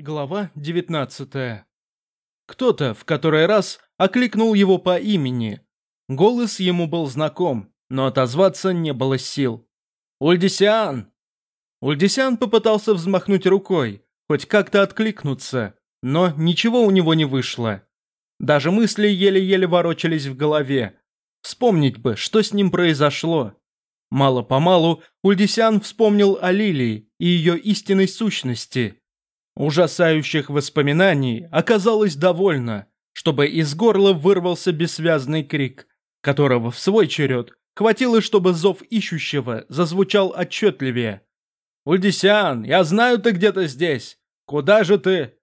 Глава 19 Кто-то в который раз окликнул его по имени. Голос ему был знаком, но отозваться не было сил. «Ульдисиан!» Ульдисиан попытался взмахнуть рукой, хоть как-то откликнуться, но ничего у него не вышло. Даже мысли еле-еле ворочались в голове. Вспомнить бы, что с ним произошло. Мало-помалу Ульдисиан вспомнил о Лилии и ее истинной сущности – Ужасающих воспоминаний оказалось довольно, чтобы из горла вырвался бессвязный крик, которого в свой черед хватило, чтобы зов ищущего зазвучал отчетливее. «Ульдисиан, я знаю, ты где-то здесь! Куда же ты?»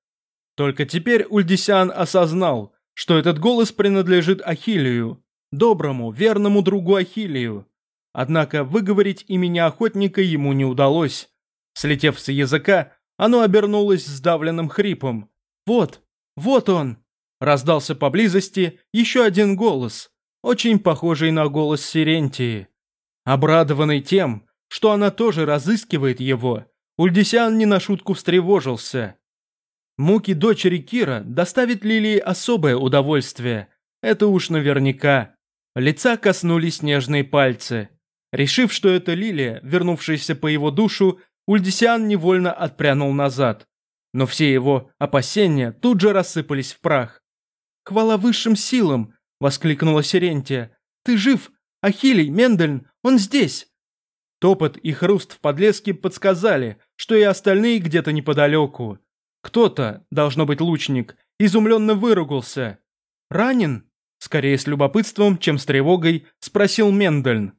Только теперь Ульдисиан осознал, что этот голос принадлежит Ахилию, доброму, верному другу Ахилию. Однако выговорить имени охотника ему не удалось. Слетев с языка, оно обернулось сдавленным хрипом. «Вот, вот он!» Раздался поблизости еще один голос, очень похожий на голос Сирентии. Обрадованный тем, что она тоже разыскивает его, Ульдисян не на шутку встревожился. Муки дочери Кира доставит Лилии особое удовольствие. Это уж наверняка. Лица коснулись нежные пальцы. Решив, что это Лилия, вернувшаяся по его душу, Ульдисиан невольно отпрянул назад. Но все его опасения тут же рассыпались в прах. «Хвала высшим силам!» – воскликнула Сирентия. «Ты жив! Ахилий, Мендельн, он здесь!» Топот и хруст в подлеске подсказали, что и остальные где-то неподалеку. Кто-то, должно быть лучник, изумленно выругался. «Ранен?» – скорее с любопытством, чем с тревогой, спросил Мендельн.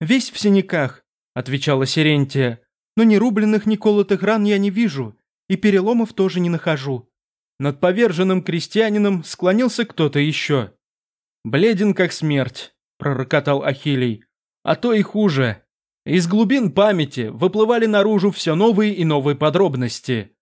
«Весь в синяках», – отвечала Сирентия но ни рубленных, ни колотых ран я не вижу, и переломов тоже не нахожу». Над поверженным крестьянином склонился кто-то еще. «Бледен как смерть», – пророкотал Ахилий. «А то и хуже. Из глубин памяти выплывали наружу все новые и новые подробности.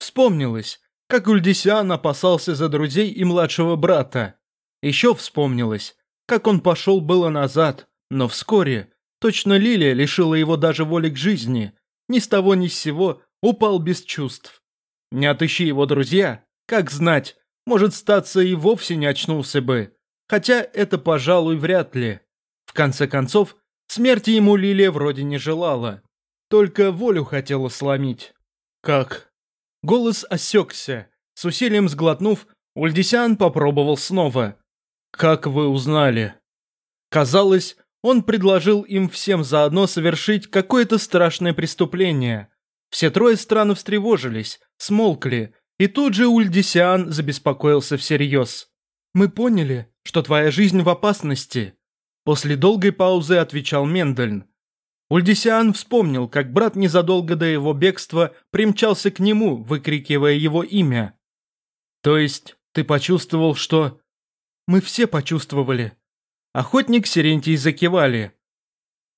Вспомнилось, как Ульдисиан опасался за друзей и младшего брата. Еще вспомнилось, как он пошел было назад, но вскоре точно Лилия лишила его даже воли к жизни, ни с того ни с сего упал без чувств. Не отыщи его друзья, как знать, может статься и вовсе не очнулся бы. Хотя это, пожалуй, вряд ли. В конце концов, смерти ему Лилия вроде не желала. Только волю хотела сломить. Как? Голос осекся. С усилием сглотнув, Ульдисян попробовал снова. «Как вы узнали?» Казалось, он предложил им всем заодно совершить какое-то страшное преступление. Все трое странно встревожились, смолкли, и тут же Ульдисиан забеспокоился всерьез. «Мы поняли, что твоя жизнь в опасности», – после долгой паузы отвечал Мендельн. Ульдисиан вспомнил, как брат незадолго до его бегства примчался к нему, выкрикивая его имя. «То есть ты почувствовал, что...» «Мы все почувствовали», Охотник Сирентий закивали.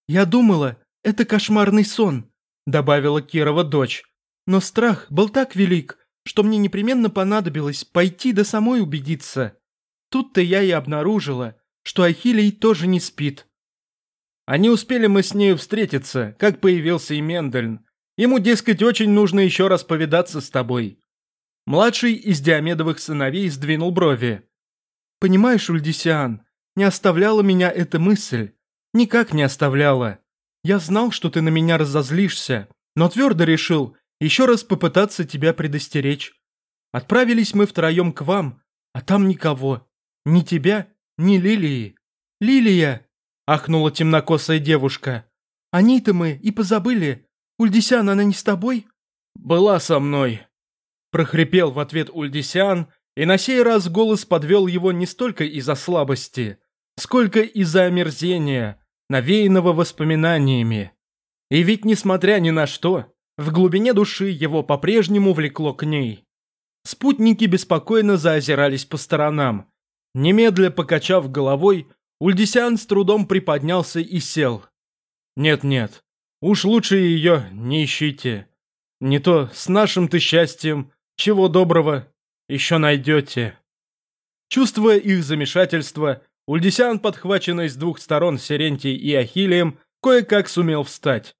«Я думала, это кошмарный сон», – добавила Кирова дочь. «Но страх был так велик, что мне непременно понадобилось пойти до самой убедиться. Тут-то я и обнаружила, что Ахилий тоже не спит». Не успели мы с нею встретиться, как появился и Мендельн. Ему, дескать, очень нужно еще раз повидаться с тобой. Младший из Диамедовых сыновей сдвинул брови. «Понимаешь, Ульдисиан, не оставляла меня эта мысль. Никак не оставляла. Я знал, что ты на меня разозлишься, но твердо решил еще раз попытаться тебя предостеречь. Отправились мы втроем к вам, а там никого. Ни тебя, ни Лилии. «Лилия!» – ахнула темнокосая девушка. «О ней-то мы и позабыли. Ульдисян, она не с тобой?» «Была со мной», – прохрипел в ответ Ульдисян, и на сей раз голос подвел его не столько из-за слабости, сколько из-за омерзения, навеянного воспоминаниями. И ведь, несмотря ни на что, в глубине души его по-прежнему влекло к ней. Спутники беспокойно заозирались по сторонам. Немедля покачав головой, Ульдисян с трудом приподнялся и сел. «Нет-нет, уж лучше ее не ищите. Не то с нашим-то счастьем, чего доброго, еще найдете». Чувствуя их замешательство, Ульдисян, подхваченный с двух сторон Сирентией и Ахиллием, кое-как сумел встать.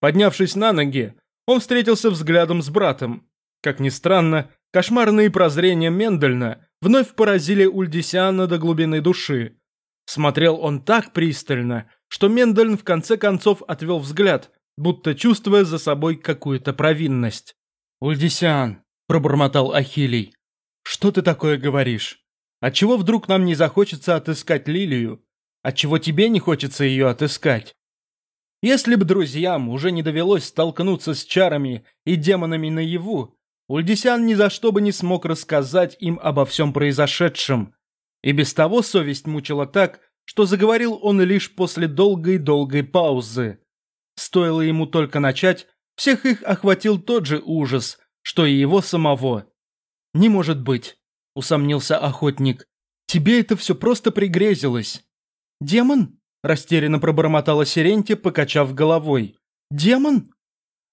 Поднявшись на ноги, он встретился взглядом с братом. Как ни странно, кошмарные прозрения Мендельна вновь поразили Ульдисиана до глубины души. Смотрел он так пристально, что Мендельн в конце концов отвел взгляд, будто чувствуя за собой какую-то провинность. «Ульдисиан», – пробормотал Ахилий, – «что ты такое говоришь? Отчего вдруг нам не захочется отыскать Лилию? Отчего тебе не хочется ее отыскать?» Если бы друзьям уже не довелось столкнуться с чарами и демонами наяву, Ульдисян ни за что бы не смог рассказать им обо всем произошедшем. И без того совесть мучила так, что заговорил он лишь после долгой-долгой паузы. Стоило ему только начать, всех их охватил тот же ужас, что и его самого. «Не может быть», — усомнился охотник, — «тебе это все просто пригрезилось». «Демон?» Растерянно пробормотала Сиренти, покачав головой. «Демон?»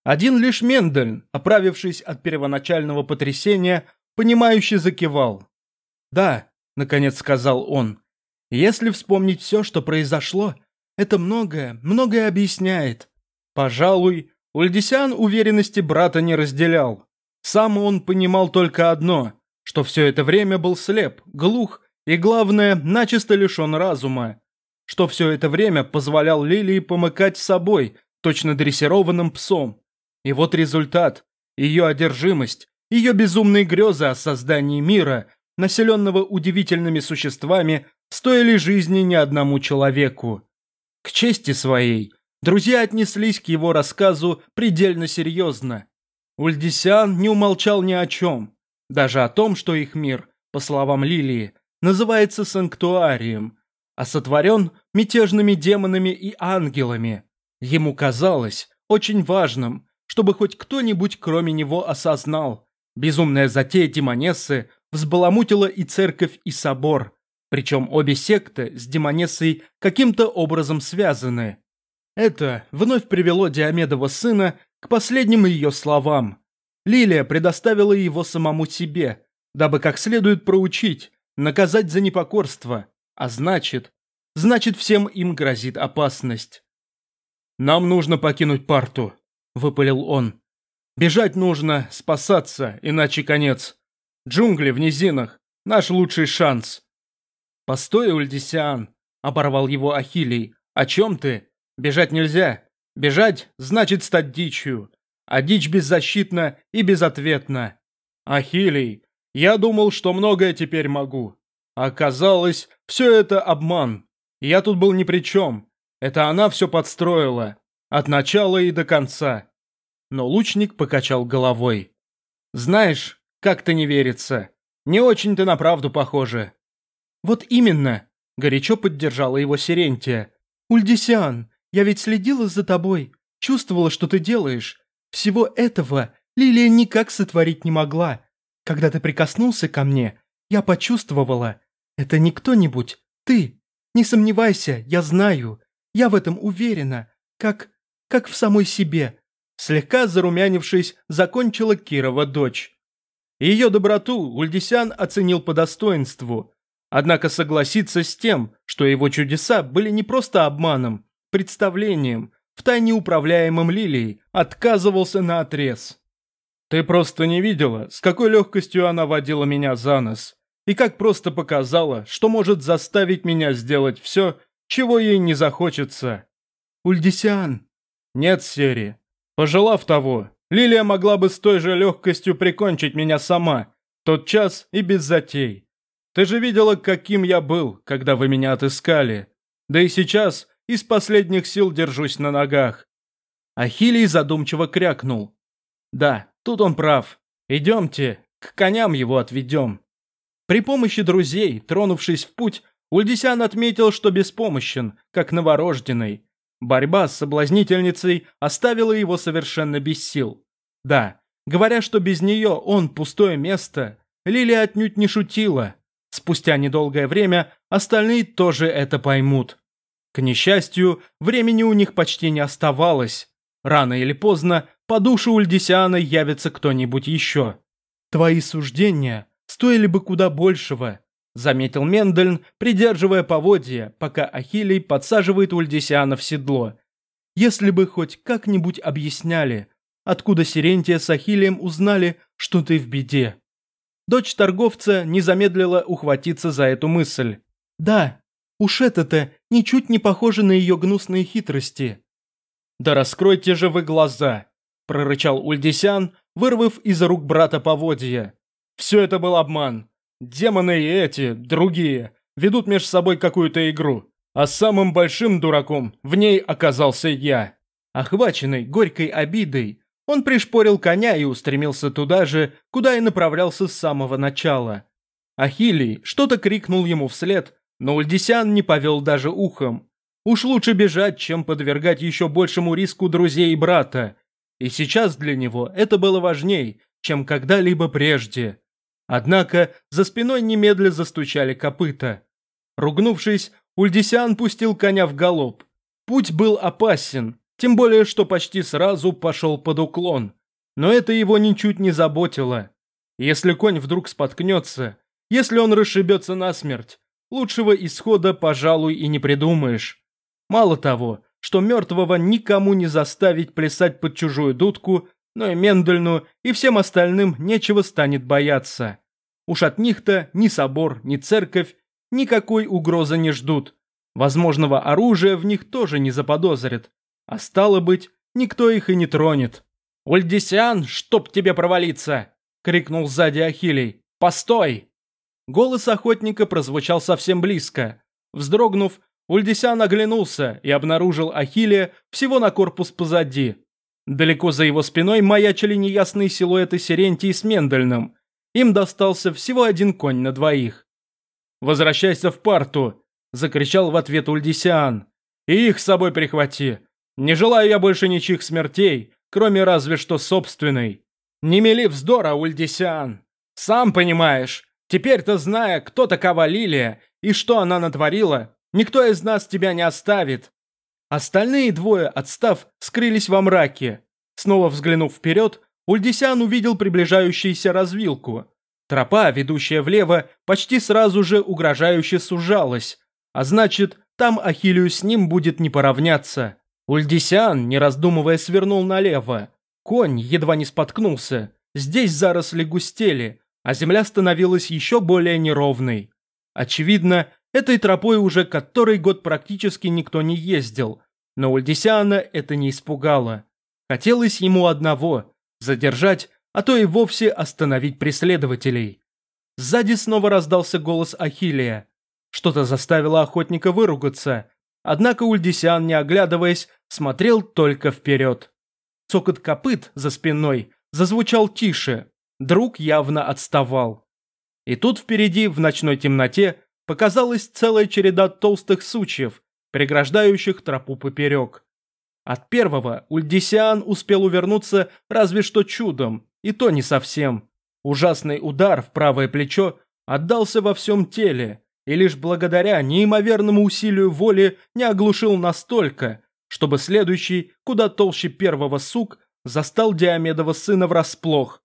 Один лишь Мендельн, оправившись от первоначального потрясения, понимающе закивал. «Да», — наконец сказал он, — «если вспомнить все, что произошло, это многое, многое объясняет». Пожалуй, Ульдисян уверенности брата не разделял. Сам он понимал только одно, что все это время был слеп, глух и, главное, начисто лишен разума что все это время позволял Лилии помыкать собой, точно дрессированным псом. И вот результат. Ее одержимость, ее безумные грезы о создании мира, населенного удивительными существами, стоили жизни ни одному человеку. К чести своей, друзья отнеслись к его рассказу предельно серьезно. Ульдисян не умолчал ни о чем, даже о том, что их мир, по словам Лилии, называется санктуарием, а сотворен мятежными демонами и ангелами. Ему казалось очень важным, чтобы хоть кто-нибудь кроме него осознал. Безумная затея Демонессы взбаламутила и церковь, и собор. Причем обе секты с Демонессой каким-то образом связаны. Это вновь привело Диомедова сына к последним ее словам. Лилия предоставила его самому себе, дабы как следует проучить, наказать за непокорство, а значит, значит всем им грозит опасность. «Нам нужно покинуть парту», — выпалил он. «Бежать нужно, спасаться, иначе конец. Джунгли в низинах — наш лучший шанс». «Постой, Ульдисиан», — оборвал его Ахилий. «О чем ты? Бежать нельзя. Бежать значит стать дичью. А дичь беззащитна и безответна. Ахилий, я думал, что многое теперь могу. Оказалось, все это обман. Я тут был ни при чем. Это она все подстроила. От начала и до конца. Но лучник покачал головой. Знаешь, как-то не верится. Не очень ты на правду похожа. Вот именно, горячо поддержала его Сирентия. Ульдисиан, я ведь следила за тобой, чувствовала, что ты делаешь. Всего этого Лилия никак сотворить не могла. Когда ты прикоснулся ко мне, я почувствовала, это не кто-нибудь, ты. Не сомневайся, я знаю. Я в этом уверена. Как... как в самой себе. Слегка зарумянившись, закончила Кирова дочь. Ее доброту Ульдисян оценил по достоинству. Однако согласиться с тем, что его чудеса были не просто обманом, представлением, втайне управляемым Лилией, отказывался на отрез. «Ты просто не видела, с какой легкостью она водила меня за нос и как просто показала, что может заставить меня сделать все, чего ей не захочется. Ульдисиан. Нет, Сери. Пожелав того, Лилия могла бы с той же легкостью прикончить меня сама, тот час и без затей. Ты же видела, каким я был, когда вы меня отыскали. Да и сейчас из последних сил держусь на ногах. Ахилий задумчиво крякнул. Да, тут он прав. Идемте, к коням его отведем. При помощи друзей, тронувшись в путь, Ульдисян отметил, что беспомощен, как новорожденный. Борьба с соблазнительницей оставила его совершенно без сил. Да, говоря, что без нее он пустое место, Лилия отнюдь не шутила. Спустя недолгое время остальные тоже это поймут. К несчастью, времени у них почти не оставалось. Рано или поздно по душу Ульдисиана явится кто-нибудь еще. Твои суждения стоили бы куда большего», – заметил Мендельн, придерживая поводья, пока Ахилий подсаживает Ульдисиана в седло. «Если бы хоть как-нибудь объясняли, откуда Сирентия с Ахиллием узнали, что ты в беде. Дочь торговца не замедлила ухватиться за эту мысль. Да, уж это-то ничуть не похоже на ее гнусные хитрости. Да раскройте же вы глаза, прорычал Ульдисян, вырвав из рук брата поводья. Все это был обман. Демоны и эти, другие, ведут между собой какую-то игру. А самым большим дураком в ней оказался я. Охваченный горькой обидой, он пришпорил коня и устремился туда же, куда и направлялся с самого начала. Ахилий что-то крикнул ему вслед, но Ульдисян не повел даже ухом. Уж лучше бежать, чем подвергать еще большему риску друзей и брата. И сейчас для него это было важней, чем когда-либо прежде. Однако за спиной немедля застучали копыта. Ругнувшись, Ульдисян пустил коня в галоп. Путь был опасен, тем более, что почти сразу пошел под уклон. Но это его ничуть не заботило. Если конь вдруг споткнется, если он расшибется насмерть, лучшего исхода, пожалуй, и не придумаешь. Мало того, что мертвого никому не заставить плясать под чужую дудку, но и Мендельну, и всем остальным нечего станет бояться. Уж от них-то ни собор, ни церковь никакой угрозы не ждут. Возможного оружия в них тоже не заподозрят. А стало быть, никто их и не тронет. «Ульдисиан, чтоб тебе провалиться!» — крикнул сзади Ахилий. «Постой!» Голос охотника прозвучал совсем близко. Вздрогнув, Ульдисян оглянулся и обнаружил Ахиллия всего на корпус позади. Далеко за его спиной маячили неясные силуэты Сирентии с Мендельным. Им достался всего один конь на двоих. «Возвращайся в парту!» – закричал в ответ Ульдисиан. «И их с собой прихвати. Не желаю я больше ничьих смертей, кроме разве что собственной. Не мели вздора, Ульдисиан. Сам понимаешь, теперь-то зная, кто такова Лилия и что она натворила, никто из нас тебя не оставит. Остальные двое, отстав, скрылись во мраке. Снова взглянув вперед, Ульдисян увидел приближающуюся развилку. Тропа, ведущая влево, почти сразу же угрожающе сужалась, а значит, там Ахиллию с ним будет не поравняться. Ульдисян, не раздумывая, свернул налево. Конь едва не споткнулся. Здесь заросли густели, а земля становилась еще более неровной. Очевидно, Этой тропой уже который год практически никто не ездил, но Ульдисиана это не испугало. Хотелось ему одного – задержать, а то и вовсе остановить преследователей. Сзади снова раздался голос Ахиллия. Что-то заставило охотника выругаться, однако Ульдисиан, не оглядываясь, смотрел только вперед. Цокот копыт за спиной зазвучал тише, друг явно отставал. И тут впереди, в ночной темноте, показалась целая череда толстых сучьев, преграждающих тропу поперек. От первого Ульдисиан успел увернуться разве что чудом, и то не совсем. Ужасный удар в правое плечо отдался во всем теле, и лишь благодаря неимоверному усилию воли не оглушил настолько, чтобы следующий, куда толще первого сук, застал Диомедова сына врасплох.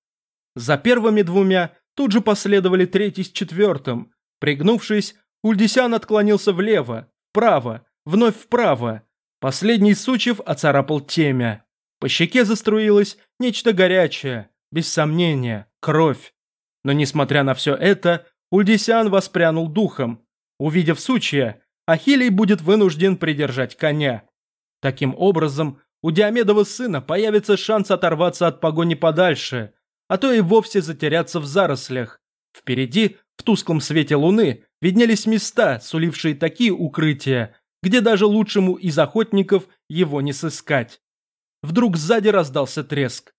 За первыми двумя тут же последовали третий с четвертым, Пригнувшись, Ульдисян отклонился влево, вправо, вновь вправо. Последний сучев оцарапал темя. По щеке заструилось нечто горячее, без сомнения, кровь. Но несмотря на все это, Ульдисян воспрянул духом. Увидев сучья, Ахилий будет вынужден придержать коня. Таким образом, у Диомедова сына появится шанс оторваться от погони подальше, а то и вовсе затеряться в зарослях. Впереди в тусклом свете луны виднелись места, сулившие такие укрытия, где даже лучшему из охотников его не сыскать. Вдруг сзади раздался треск.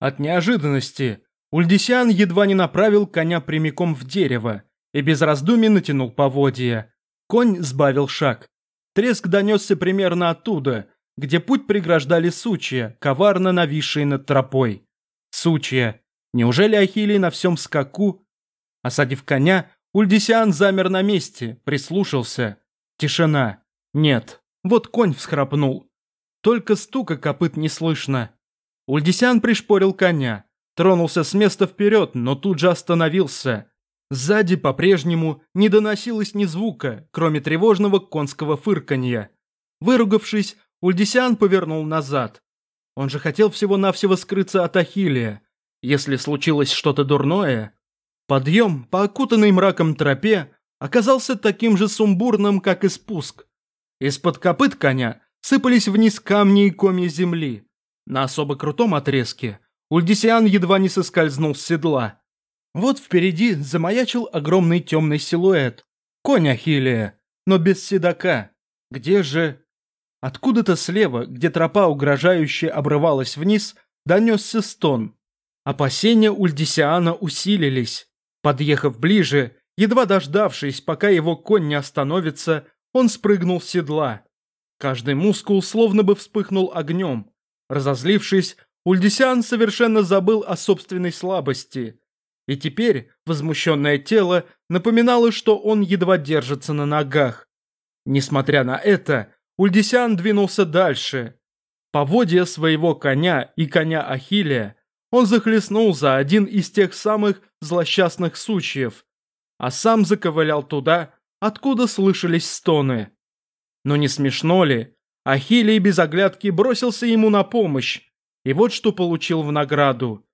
От неожиданности Ульдисиан едва не направил коня прямиком в дерево и без раздумий натянул поводья. Конь сбавил шаг. Треск донесся примерно оттуда, где путь преграждали сучья, коварно нависшие над тропой. Сучья. Неужели Ахилий на всем скаку Осадив коня, Ульдисиан замер на месте, прислушался. Тишина. Нет. Вот конь всхрапнул. Только стука копыт не слышно. Ульдисиан пришпорил коня. Тронулся с места вперед, но тут же остановился. Сзади по-прежнему не доносилось ни звука, кроме тревожного конского фырканья. Выругавшись, Ульдисиан повернул назад. Он же хотел всего-навсего скрыться от Ахиллия. Если случилось что-то дурное... Подъем по окутанной мраком тропе оказался таким же сумбурным, как и спуск. Из-под копыт коня сыпались вниз камни и комья земли. На особо крутом отрезке Ульдисиан едва не соскользнул с седла. Вот впереди замаячил огромный темный силуэт. Конь Ахиллия, но без седока. Где же... Откуда-то слева, где тропа угрожающе обрывалась вниз, донесся стон. Опасения Ульдисиана усилились. Подъехав ближе, едва дождавшись, пока его конь не остановится, он спрыгнул с седла. Каждый мускул словно бы вспыхнул огнем. Разозлившись, Ульдисиан совершенно забыл о собственной слабости. И теперь возмущенное тело напоминало, что он едва держится на ногах. Несмотря на это, Ульдисян двинулся дальше. Поводья своего коня и коня Ахиллия, он захлестнул за один из тех самых злосчастных сучьев, а сам заковылял туда, откуда слышались стоны. Но не смешно ли? Ахиллий без оглядки бросился ему на помощь, и вот что получил в награду.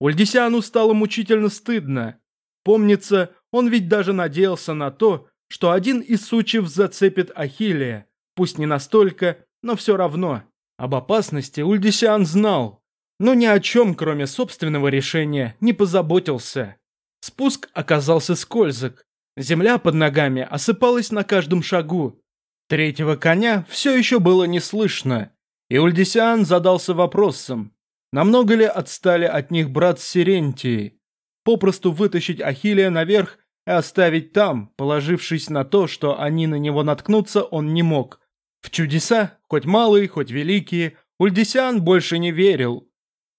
Ульдисяну стало мучительно стыдно. Помнится, он ведь даже надеялся на то, что один из сучьев зацепит Ахиллия. Пусть не настолько, но все равно. Об опасности Ульдисиан знал, но ни о чем, кроме собственного решения, не позаботился. Спуск оказался скользок. Земля под ногами осыпалась на каждом шагу. Третьего коня все еще было не слышно, и Ульдисиан задался вопросом, намного ли отстали от них брат с Сирентией. Попросту вытащить Ахиллия наверх и оставить там, положившись на то, что они на него наткнутся, он не мог. В чудеса, хоть малые, хоть великие, Ульдисян больше не верил.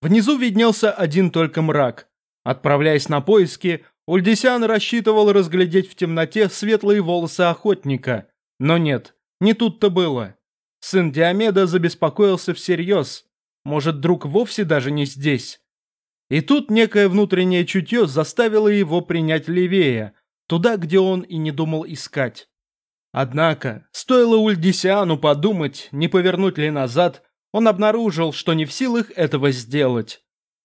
Внизу виднелся один только мрак. Отправляясь на поиски, Ульдисян рассчитывал разглядеть в темноте светлые волосы охотника. Но нет, не тут-то было. Сын Диомеда забеспокоился всерьез. Может, друг вовсе даже не здесь. И тут некое внутреннее чутье заставило его принять левее, туда, где он и не думал искать. Однако, стоило Ульдисиану подумать, не повернуть ли назад, он обнаружил, что не в силах этого сделать.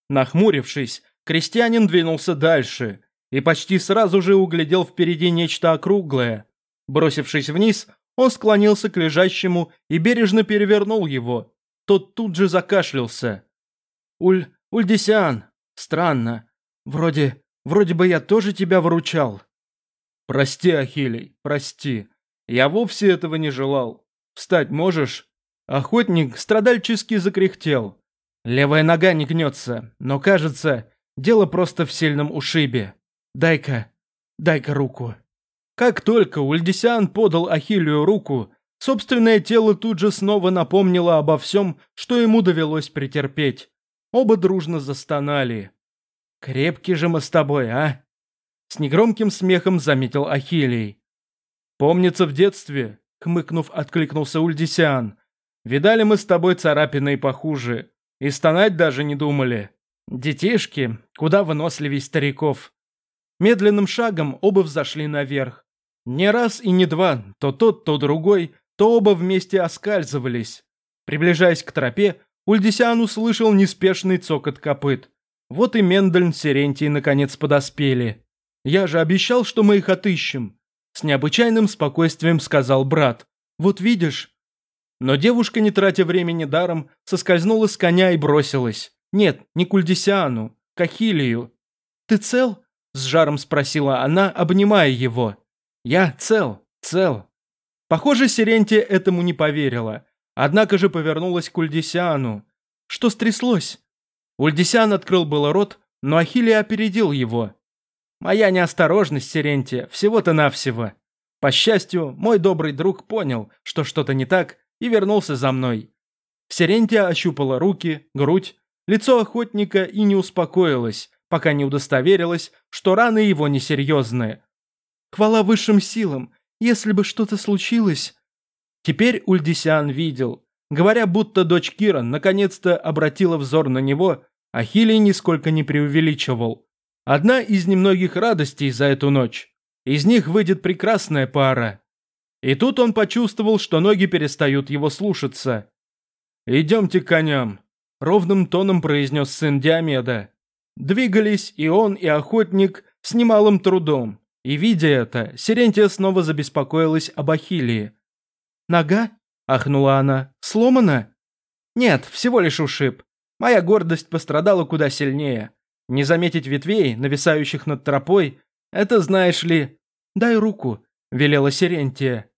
Нахмурившись, крестьянин двинулся дальше и почти сразу же углядел впереди нечто округлое. Бросившись вниз, он склонился к лежащему и бережно перевернул его. Тот тут же закашлялся. «Уль... Ульдисиан, странно. Вроде... вроде бы я тоже тебя выручал». «Прости, Ахилий, прости. Я вовсе этого не желал. Встать можешь?» Охотник страдальчески закряхтел. Левая нога не гнется, но кажется, дело просто в сильном ушибе. Дай-ка, дай-ка руку. Как только Ульдисян подал Ахиллию руку, собственное тело тут же снова напомнило обо всем, что ему довелось претерпеть. Оба дружно застонали. «Крепкий же мы с тобой, а?» С негромким смехом заметил Ахиллий. «Помнится в детстве», — хмыкнув, откликнулся Ульдисиан. «Видали мы с тобой царапины и похуже. И стонать даже не думали. Детишки, куда выносливей стариков». Медленным шагом оба взошли наверх. Не раз и не два, то тот, то другой, то оба вместе оскальзывались. Приближаясь к тропе, Ульдисиан услышал неспешный цокот копыт. Вот и Мендельн с Сирентий наконец подоспели. «Я же обещал, что мы их отыщем», с необычайным спокойствием сказал брат. «Вот видишь». Но девушка, не тратя времени даром, соскользнула с коня и бросилась. Нет, не к Ульдисиану, к Ахиллию. «Ты цел?» – с жаром спросила она, обнимая его. «Я цел, цел». Похоже, Сирентия этому не поверила, однако же повернулась к Ульдисиану. «Что стряслось?» Ульдисиан открыл было рот, но Ахиллия опередил его. Моя неосторожность, Сирентия, всего-то навсего. По счастью, мой добрый друг понял, что что-то не так, и вернулся за мной. Сирентия ощупала руки, грудь, лицо охотника и не успокоилась, пока не удостоверилась, что раны его несерьезные. Хвала высшим силам, если бы что-то случилось... Теперь Ульдисиан видел. Говоря, будто дочь Кира наконец-то обратила взор на него, Ахилий нисколько не преувеличивал. Одна из немногих радостей за эту ночь. Из них выйдет прекрасная пара. И тут он почувствовал, что ноги перестают его слушаться. «Идемте к коням», – ровным тоном произнес сын Диомеда. Двигались и он, и охотник с немалым трудом. И, видя это, Сирентия снова забеспокоилась об Ахиллии. «Нога?» – ахнула она. «Сломана?» «Нет, всего лишь ушиб. Моя гордость пострадала куда сильнее. Не заметить ветвей, нависающих над тропой, это, знаешь ли...» «Дай руку», – велела Сирентия.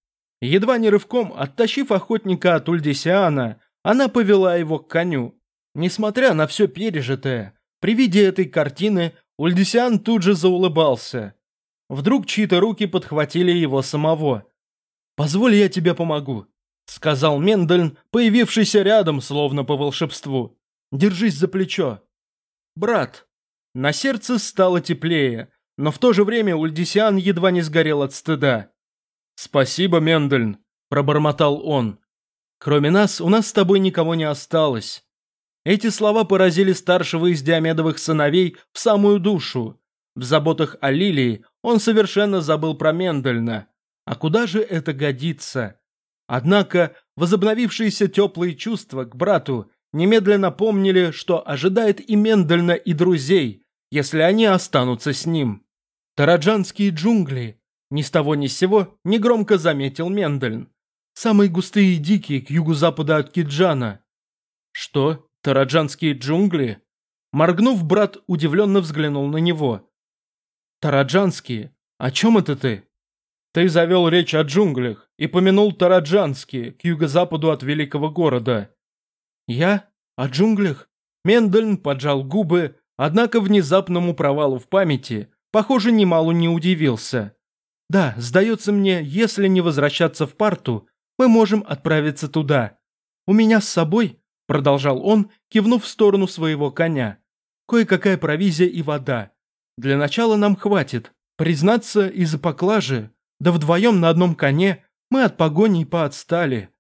Едва не рывком, оттащив охотника от Ульдисиана, она повела его к коню. Несмотря на все пережитое, при виде этой картины Ульдисиан тут же заулыбался. Вдруг чьи-то руки подхватили его самого. «Позволь, я тебе помогу», — сказал Мендельн, появившийся рядом, словно по волшебству. «Держись за плечо». «Брат». На сердце стало теплее, но в то же время Ульдисиан едва не сгорел от стыда. «Спасибо, Мендельн», — пробормотал он. «Кроме нас, у нас с тобой никого не осталось». Эти слова поразили старшего из Диамедовых сыновей в самую душу. В заботах о Лилии он совершенно забыл про Мендельна. А куда же это годится? Однако возобновившиеся теплые чувства к брату немедленно помнили, что ожидает и Мендельна, и друзей, если они останутся с ним. Тараджанские джунгли. Ни с того ни с сего негромко заметил Мендельн. Самые густые и дикие к югу-западу от Киджана. Что? Тараджанские джунгли? Моргнув, брат удивленно взглянул на него. Тараджанские? О чем это ты? Ты завел речь о джунглях и помянул Тараджанские, к юго-западу от великого города. Я? О джунглях? Мендельн поджал губы, однако внезапному провалу в памяти, похоже, немало не удивился. Да, сдается мне, если не возвращаться в парту, мы можем отправиться туда. У меня с собой, продолжал он, кивнув в сторону своего коня, кое-какая провизия и вода. Для начала нам хватит. Признаться, из-за поклажи, да вдвоем на одном коне, мы от погони поотстали.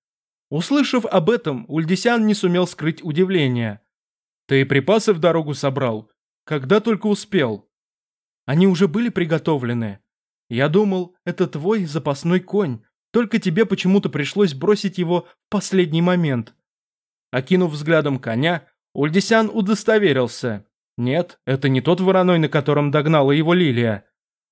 Услышав об этом, Ульдисян не сумел скрыть удивление. «Ты припасы в дорогу собрал? Когда только успел?» «Они уже были приготовлены. Я думал, это твой запасной конь, только тебе почему-то пришлось бросить его в последний момент». Окинув взглядом коня, Ульдисян удостоверился. Нет, это не тот вороной, на котором догнала его Лилия.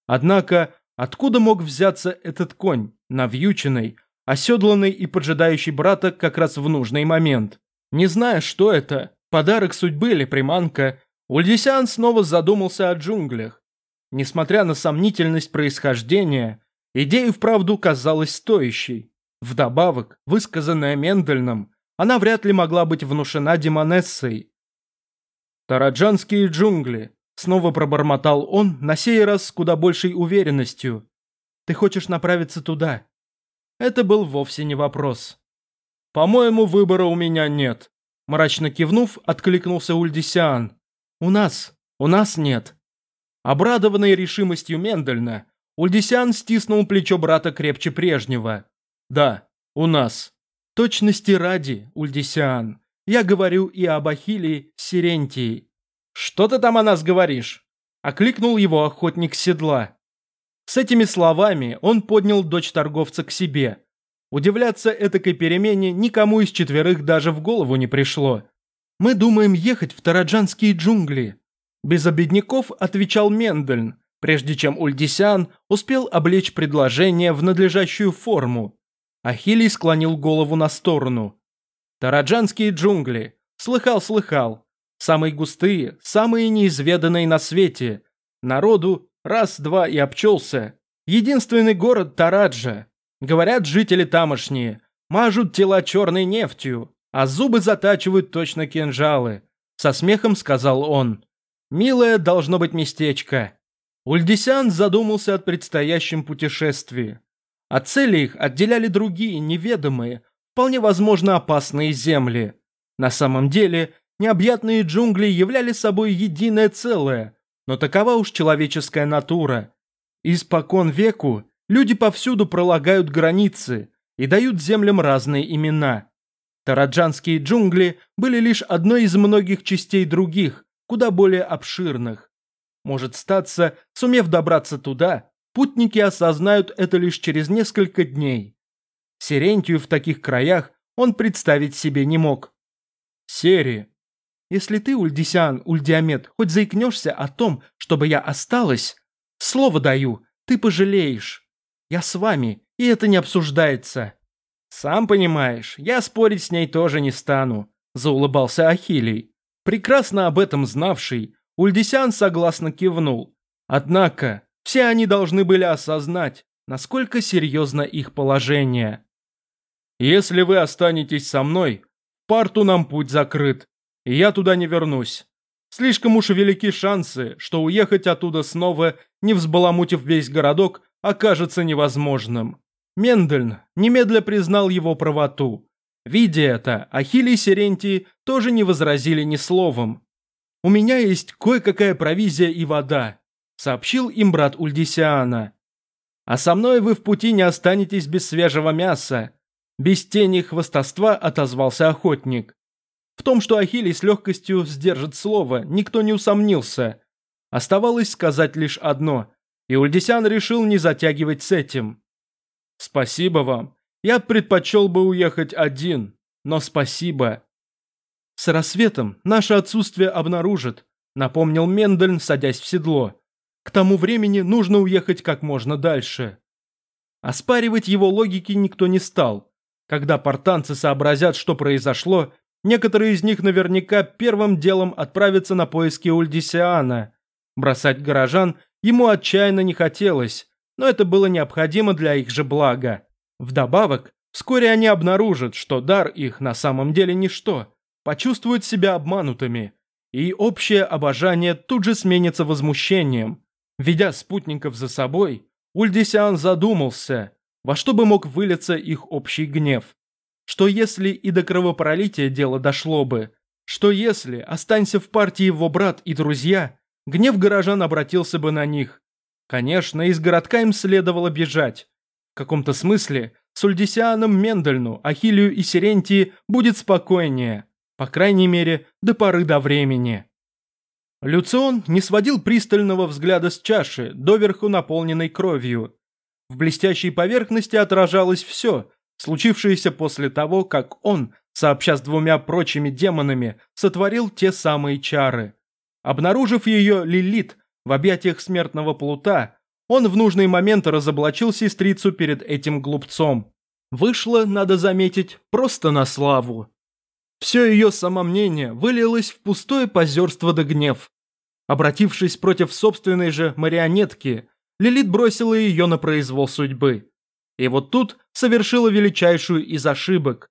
Однако, откуда мог взяться этот конь, навьюченный, оседланный и поджидающий брата как раз в нужный момент? Не зная, что это, подарок судьбы или приманка, Ульдисян снова задумался о джунглях. Несмотря на сомнительность происхождения, идея вправду казалась стоящей. Вдобавок, высказанная Мендельном, она вряд ли могла быть внушена Демонессой, «Тараджанские джунгли», — снова пробормотал он, на сей раз с куда большей уверенностью. «Ты хочешь направиться туда?» Это был вовсе не вопрос. «По-моему, выбора у меня нет», — мрачно кивнув, откликнулся Ульдисиан. «У нас, у нас нет». Обрадованный решимостью Мендельна, Ульдисиан стиснул плечо брата крепче прежнего. «Да, у нас». «Точности ради, Ульдисиан, я говорю и об Ахилле Сирентии. Что ты там о нас говоришь? Окликнул его охотник седла. С этими словами он поднял дочь торговца к себе. Удивляться этакой перемене никому из четверых даже в голову не пришло. «Мы думаем ехать в Тараджанские джунгли», – без обедняков отвечал Мендельн, прежде чем Ульдисян успел облечь предложение в надлежащую форму. Ахилий склонил голову на сторону. Тараджанские джунгли. Слыхал, слыхал. Самые густые, самые неизведанные на свете. Народу раз-два и обчелся. Единственный город Тараджа. Говорят жители тамошние. Мажут тела черной нефтью, а зубы затачивают точно кинжалы. Со смехом сказал он. Милое должно быть местечко. Ульдисян задумался о предстоящем путешествии. От цели их отделяли другие, неведомые, вполне возможно опасные земли. На самом деле, необъятные джунгли являли собой единое целое, но такова уж человеческая натура. Испокон веку люди повсюду пролагают границы и дают землям разные имена. Тараджанские джунгли были лишь одной из многих частей других, куда более обширных. Может статься, сумев добраться туда, путники осознают это лишь через несколько дней. Сирентию в таких краях он представить себе не мог. «Сери», Если ты, Ульдисиан, Ульдиамет, хоть заикнешься о том, чтобы я осталась, слово даю, ты пожалеешь. Я с вами, и это не обсуждается. Сам понимаешь, я спорить с ней тоже не стану, заулыбался Ахилий. Прекрасно об этом знавший, Ульдисян согласно кивнул. Однако, все они должны были осознать, насколько серьезно их положение. «Если вы останетесь со мной, парту нам путь закрыт, и я туда не вернусь. Слишком уж велики шансы, что уехать оттуда снова, не взбаламутив весь городок, окажется невозможным». Мендельн немедля признал его правоту. Видя это, Ахилий и Серентий тоже не возразили ни словом. «У меня есть кое-какая провизия и вода», — сообщил им брат Ульдисиана. «А со мной вы в пути не останетесь без свежего мяса», — без тени хвостовства отозвался охотник. В том, что Ахилий с легкостью сдержит слово, никто не усомнился. Оставалось сказать лишь одно, и Ульдисян решил не затягивать с этим. «Спасибо вам. Я предпочел бы уехать один, но спасибо». «С рассветом наше отсутствие обнаружит», — напомнил Мендельн, садясь в седло. «К тому времени нужно уехать как можно дальше». Оспаривать его логики никто не стал. Когда портанцы сообразят, что произошло, некоторые из них наверняка первым делом отправятся на поиски Ульдисиана. Бросать горожан ему отчаянно не хотелось, но это было необходимо для их же блага. Вдобавок, вскоре они обнаружат, что дар их на самом деле ничто, почувствуют себя обманутыми, и общее обожание тут же сменится возмущением. Ведя спутников за собой, Ульдисиан задумался, во что бы мог вылиться их общий гнев. Что если и до кровопролития дело дошло бы? Что если, останься в партии его брат и друзья, гнев горожан обратился бы на них, Конечно, из городка им следовало бежать. В каком-то смысле с Ульдисианом Мендельну, Ахилию и Сирентии будет спокойнее. По крайней мере, до поры до времени. Люцион не сводил пристального взгляда с чаши, доверху наполненной кровью. В блестящей поверхности отражалось все, случившееся после того, как он, сообща с двумя прочими демонами, сотворил те самые чары. Обнаружив ее, Лилит в объятиях смертного плута, он в нужный момент разоблачил сестрицу перед этим глупцом. Вышло, надо заметить, просто на славу. Все ее самомнение вылилось в пустое позерство да гнев. Обратившись против собственной же марионетки, Лилит бросила ее на произвол судьбы. И вот тут совершила величайшую из ошибок.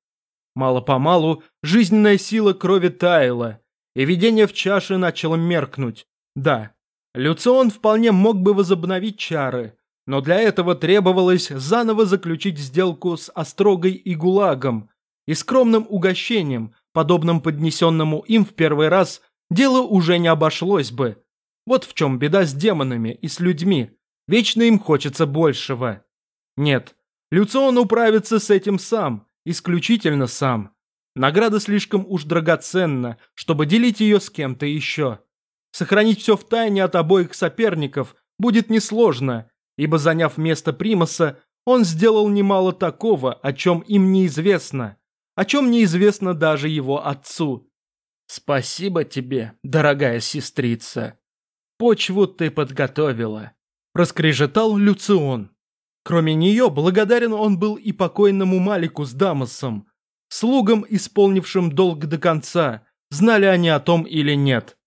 Мало-помалу жизненная сила крови таяла, и видение в чаше начало меркнуть. Да, Люцион вполне мог бы возобновить чары, но для этого требовалось заново заключить сделку с Острогой и Гулагом, и скромным угощением, подобным поднесенному им в первый раз, дело уже не обошлось бы. Вот в чем беда с демонами и с людьми. Вечно им хочется большего. Нет, Люцион управится с этим сам, исключительно сам. Награда слишком уж драгоценна, чтобы делить ее с кем-то еще. Сохранить все в тайне от обоих соперников будет несложно, ибо заняв место Примаса, он сделал немало такого, о чем им неизвестно, о чем неизвестно даже его отцу. «Спасибо тебе, дорогая сестрица. Почву ты подготовила», – раскрежетал Люцион. Кроме нее, благодарен он был и покойному Малику с Дамасом, слугам, исполнившим долг до конца, знали они о том или нет.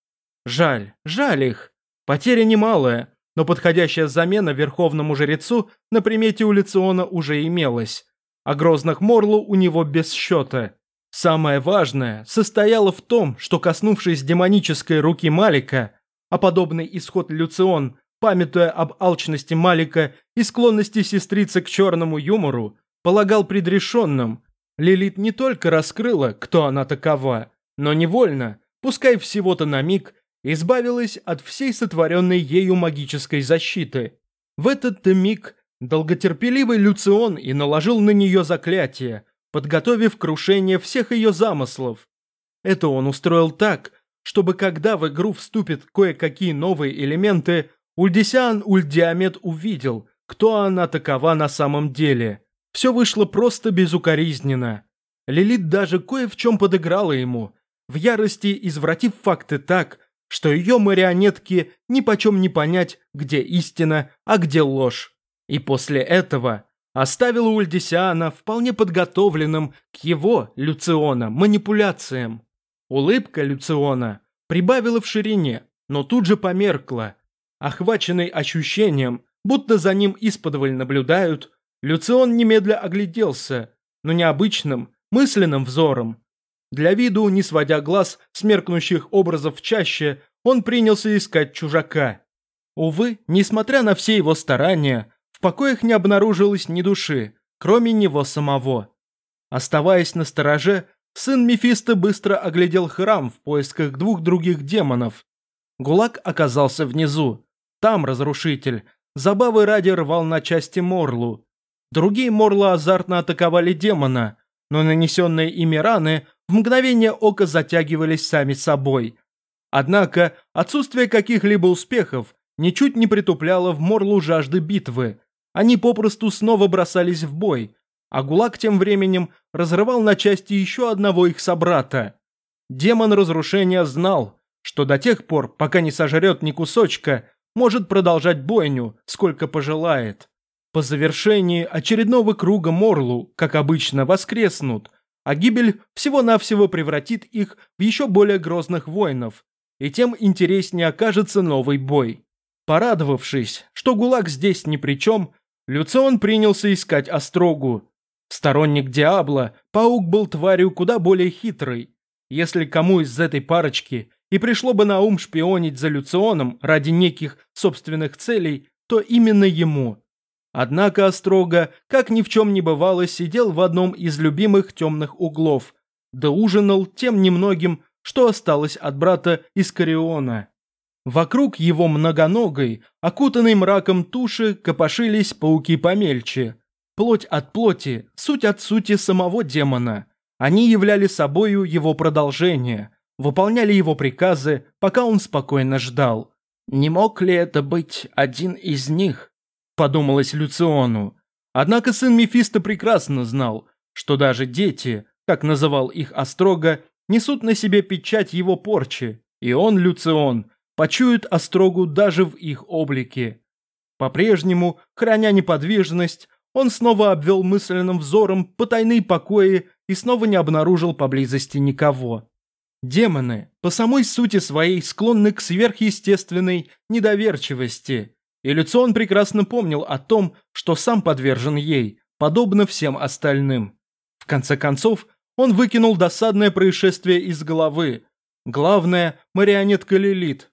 Жаль, жаль их. Потеря немалая, но подходящая замена верховному жрецу на примете у Лициона уже имелась. А грозных Морлу у него без счета. Самое важное состояло в том, что коснувшись демонической руки Малика, а подобный исход Люцион, памятуя об алчности Малика и склонности сестрицы к черному юмору, полагал предрешенным, Лилит не только раскрыла, кто она такова, но невольно, пускай всего-то на миг, избавилась от всей сотворенной ею магической защиты. В этот-то миг долготерпеливый Люцион и наложил на нее заклятие, подготовив крушение всех ее замыслов. Это он устроил так, чтобы когда в игру вступят кое-какие новые элементы, Ульдисиан Ульдиамет увидел, кто она такова на самом деле. Все вышло просто безукоризненно. Лилит даже кое в чем подыграла ему, в ярости извратив факты так, что ее марионетки ни почем не понять, где истина, а где ложь. И после этого оставила Ульдисиана вполне подготовленным к его, Люциона, манипуляциям. Улыбка Люциона прибавила в ширине, но тут же померкла. Охваченный ощущением, будто за ним исподволь наблюдают, Люцион немедля огляделся, но необычным, мысленным взором. Для виду, не сводя глаз с меркнущих образов чаще, он принялся искать чужака. Увы, несмотря на все его старания, в покоях не обнаружилось ни души, кроме него самого. Оставаясь на стороже, сын Мефисто быстро оглядел храм в поисках двух других демонов. Гулаг оказался внизу. Там разрушитель, забавы ради рвал на части Морлу. Другие Морла азартно атаковали демона, но нанесенные ими раны в мгновение ока затягивались сами собой. Однако отсутствие каких-либо успехов ничуть не притупляло в Морлу жажды битвы. Они попросту снова бросались в бой, а Гулаг тем временем разрывал на части еще одного их собрата. Демон разрушения знал, что до тех пор, пока не сожрет ни кусочка, может продолжать бойню, сколько пожелает. По завершении очередного круга Морлу, как обычно, воскреснут, а гибель всего-навсего превратит их в еще более грозных воинов, и тем интереснее окажется новый бой. Порадовавшись, что ГУЛАГ здесь ни при чем, Люцион принялся искать Острогу. Сторонник Диабло, паук был тварью куда более хитрой. Если кому из этой парочки и пришло бы на ум шпионить за Люционом ради неких собственных целей, то именно ему – Однако Острога, как ни в чем не бывало, сидел в одном из любимых темных углов, да ужинал тем немногим, что осталось от брата Искариона. Вокруг его многоногой, окутанной мраком туши, копошились пауки помельче. Плоть от плоти, суть от сути самого демона. Они являли собою его продолжение, выполняли его приказы, пока он спокойно ждал. Не мог ли это быть один из них? подумалось Люциону. Однако сын Мефисто прекрасно знал, что даже дети, как называл их Острога, несут на себе печать его порчи, и он, Люцион, почует Острогу даже в их облике. По-прежнему, храня неподвижность, он снова обвел мысленным взором потайные покои и снова не обнаружил поблизости никого. Демоны, по самой сути своей, склонны к сверхъестественной недоверчивости и Люцион прекрасно помнил о том, что сам подвержен ей, подобно всем остальным. В конце концов, он выкинул досадное происшествие из головы. Главное – марионетка Лилит.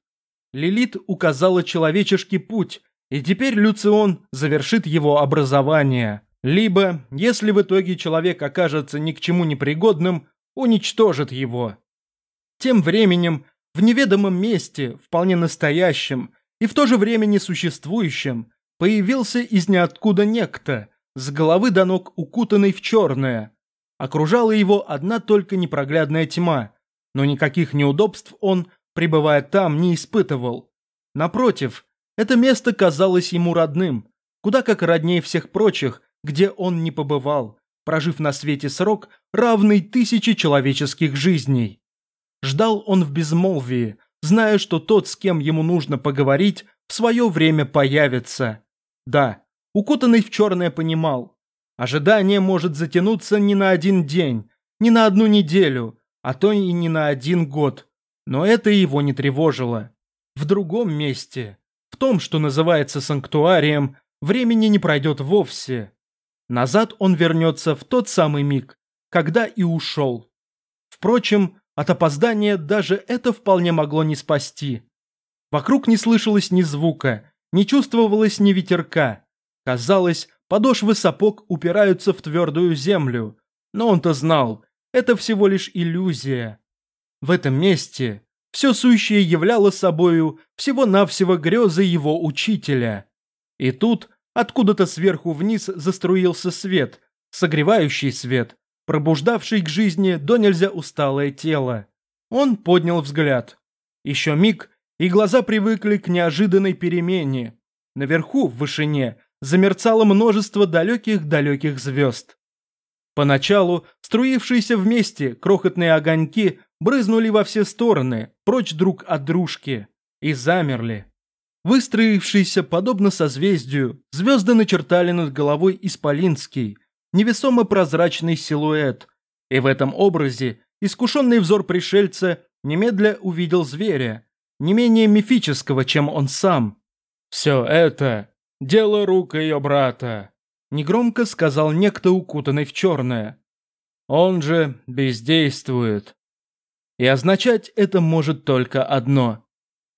Лилит указала человеческий путь, и теперь Люцион завершит его образование. Либо, если в итоге человек окажется ни к чему непригодным, уничтожит его. Тем временем, в неведомом месте, вполне настоящем, и в то же время несуществующим, появился из ниоткуда некто, с головы до ног укутанный в черное. Окружала его одна только непроглядная тьма, но никаких неудобств он, пребывая там, не испытывал. Напротив, это место казалось ему родным, куда как роднее всех прочих, где он не побывал, прожив на свете срок, равный тысяче человеческих жизней. Ждал он в безмолвии, зная, что тот, с кем ему нужно поговорить, в свое время появится. Да, укутанный в черное понимал. Ожидание может затянуться не на один день, не на одну неделю, а то и не на один год. Но это его не тревожило. В другом месте, в том, что называется санктуарием, времени не пройдет вовсе. Назад он вернется в тот самый миг, когда и ушел. Впрочем, от опоздания даже это вполне могло не спасти. Вокруг не слышалось ни звука, не чувствовалось ни ветерка. Казалось, подошвы сапог упираются в твердую землю. Но он-то знал, это всего лишь иллюзия. В этом месте все сущее являло собою всего-навсего грезы его учителя. И тут откуда-то сверху вниз заструился свет, согревающий свет, пробуждавший к жизни до нельзя усталое тело. Он поднял взгляд. Еще миг, и глаза привыкли к неожиданной перемене. Наверху, в вышине, замерцало множество далеких-далеких звезд. Поначалу струившиеся вместе крохотные огоньки брызнули во все стороны, прочь друг от дружки, и замерли. Выстроившиеся подобно созвездию, звезды начертали над головой исполинский, невесомо прозрачный силуэт, и в этом образе искушенный взор пришельца немедля увидел зверя, не менее мифического, чем он сам. «Все это – дело рук ее брата», – негромко сказал некто, укутанный в черное. «Он же бездействует». И означать это может только одно.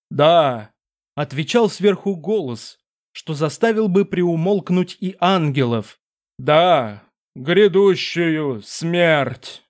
«Да», – отвечал сверху голос, что заставил бы приумолкнуть и ангелов. «Да, грядущую смерть».